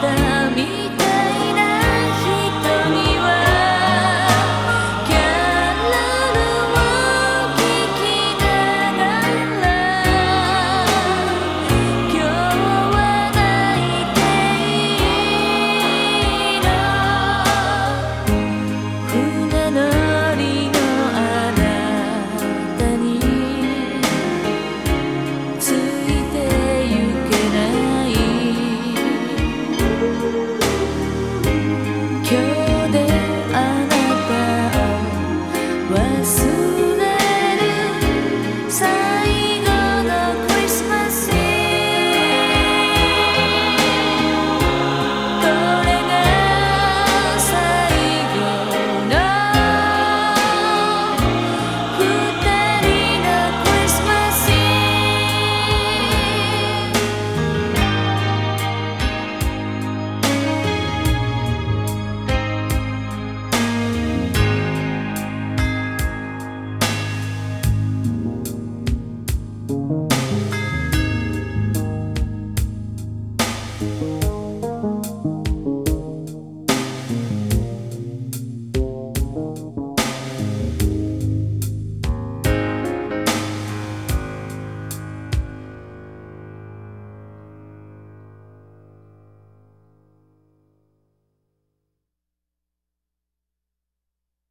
때